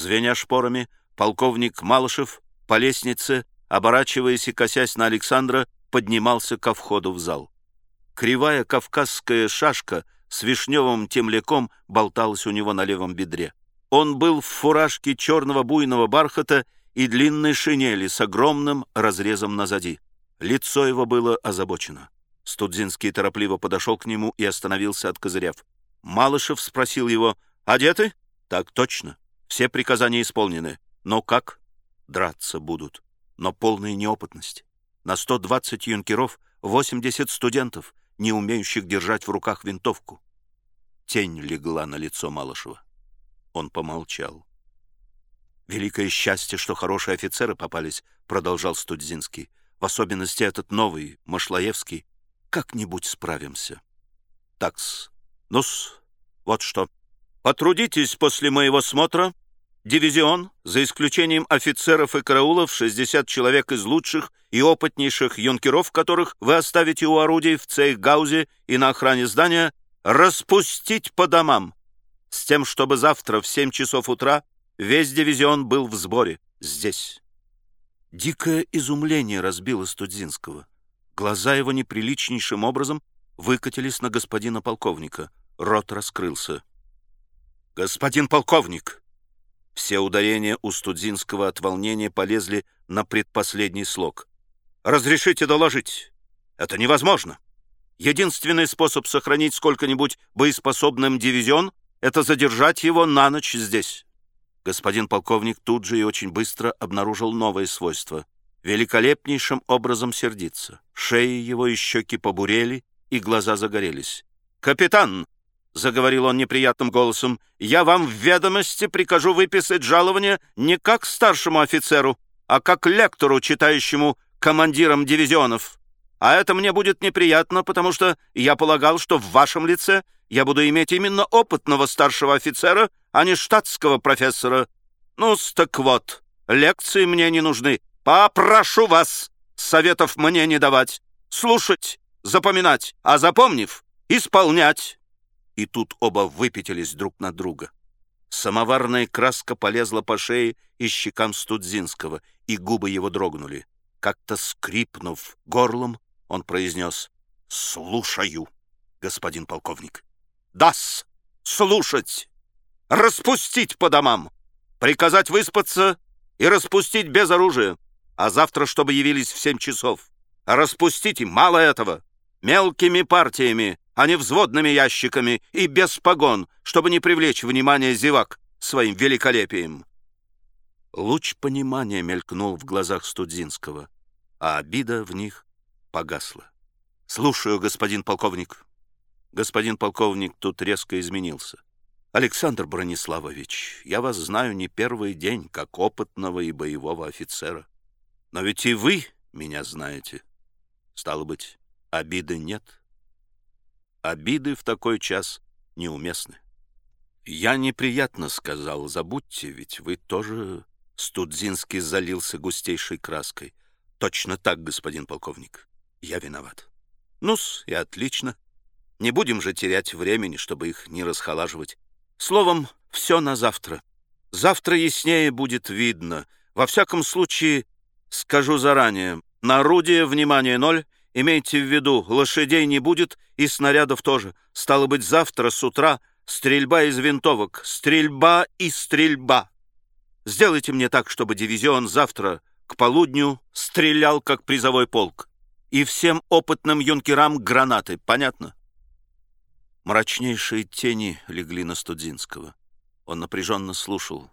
Звеня шпорами, полковник Малышев по лестнице, оборачиваясь и косясь на Александра, поднимался ко входу в зал. Кривая кавказская шашка с вишневым темляком болталась у него на левом бедре. Он был в фуражке черного буйного бархата и длинной шинели с огромным разрезом назади. Лицо его было озабочено. Студзинский торопливо подошел к нему и остановился, откозыряв. Малышев спросил его, «Одеты?» «Так точно. Все приказания исполнены. Но как?» «Драться будут. Но полная неопытность. На 120 юнкеров 80 студентов, не умеющих держать в руках винтовку». Тень легла на лицо Малышева. Он помолчал. «Великое счастье, что хорошие офицеры попались», — продолжал Студзинский. «В особенности этот новый, Машлаевский. Как-нибудь справимся». «Такс. Ну-с, вот что. Потрудитесь после моего смотра. Дивизион, за исключением офицеров и караулов, 60 человек из лучших и опытнейших юнкеров, которых вы оставите у орудий в Цейгаузе и на охране здания, распустить по домам с тем, чтобы завтра в 7 часов утра весь дивизион был в сборе здесь. Дикое изумление разбило Студзинского. Глаза его неприличнейшим образом выкатились на господина полковника. Рот раскрылся. «Господин полковник!» Все ударения у Студзинского от волнения полезли на предпоследний слог. «Разрешите доложить? Это невозможно. Единственный способ сохранить сколько-нибудь боеспособным дивизион это задержать его на ночь здесь. Господин полковник тут же и очень быстро обнаружил новое свойство. Великолепнейшим образом сердиться. Шеи его и щеки побурели, и глаза загорелись. «Капитан!» — заговорил он неприятным голосом. «Я вам в ведомости прикажу выписать жалование не как старшему офицеру, а как лектору, читающему командирам дивизионов. А это мне будет неприятно, потому что я полагал, что в вашем лице я буду иметь именно опытного старшего офицера, а не штатского профессора. ну так вот, лекции мне не нужны. Попрошу вас советов мне не давать. Слушать, запоминать, а запомнив, исполнять. И тут оба выпятились друг на друга. Самоварная краска полезла по шее и щекам Студзинского, и губы его дрогнули. Как-то скрипнув горлом, он произнес «Слушаю, господин полковник». «Дас! Слушать! Распустить по домам! Приказать выспаться и распустить без оружия, а завтра, чтобы явились в семь часов. Распустите, мало этого, мелкими партиями, а не взводными ящиками и без погон, чтобы не привлечь внимание зевак своим великолепием». Луч понимания мелькнул в глазах Студзинского, а обида в них погасла. «Слушаю, господин полковник». Господин полковник тут резко изменился. «Александр Брониславович, я вас знаю не первый день, как опытного и боевого офицера. Но ведь и вы меня знаете. Стало быть, обиды нет. Обиды в такой час неуместны. Я неприятно сказал, забудьте, ведь вы тоже...» Студзинский залился густейшей краской. «Точно так, господин полковник. Я виноват. Ну-с, и отлично. Не будем же терять времени, чтобы их не расхолаживать. Словом, все на завтра. Завтра яснее будет видно. Во всяком случае, скажу заранее, на орудие внимание ноль. Имейте в виду, лошадей не будет и снарядов тоже. Стало быть, завтра с утра стрельба из винтовок. Стрельба и стрельба. Сделайте мне так, чтобы дивизион завтра к полудню стрелял, как призовой полк и всем опытным юнкерам гранаты. Понятно? Мрачнейшие тени легли на Студзинского. Он напряженно слушал.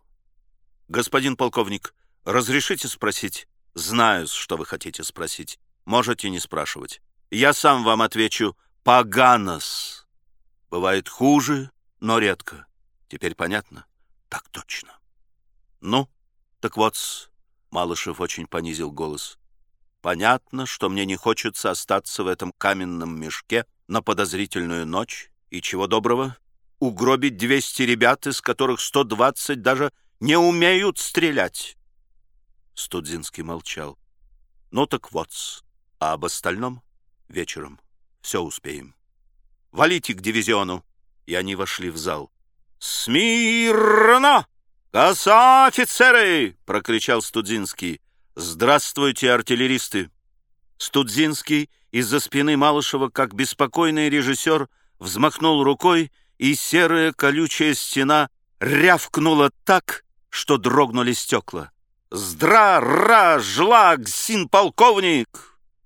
«Господин полковник, разрешите спросить?» «Знаю, что вы хотите спросить. Можете не спрашивать. Я сам вам отвечу «Паганос». Бывает хуже, но редко. Теперь понятно? Так точно. Ну, так вот, Малышев очень понизил голос. Понятно, что мне не хочется остаться в этом каменном мешке на подозрительную ночь, и чего доброго, угробить 200 ребят, из которых 120 даже не умеют стрелять. Студзинский молчал. Ну так вот, а об остальном вечером все успеем. Валите к дивизиону. И они вошли в зал. «Смирно!» «Коса, офицеры!» — прокричал Студзинский. «Здравствуйте, артиллеристы!» Студзинский из-за спины Малышева, как беспокойный режиссер, взмахнул рукой, и серая колючая стена рявкнула так, что дрогнули стекла. «Здра-ра, жлаг, син полковник!»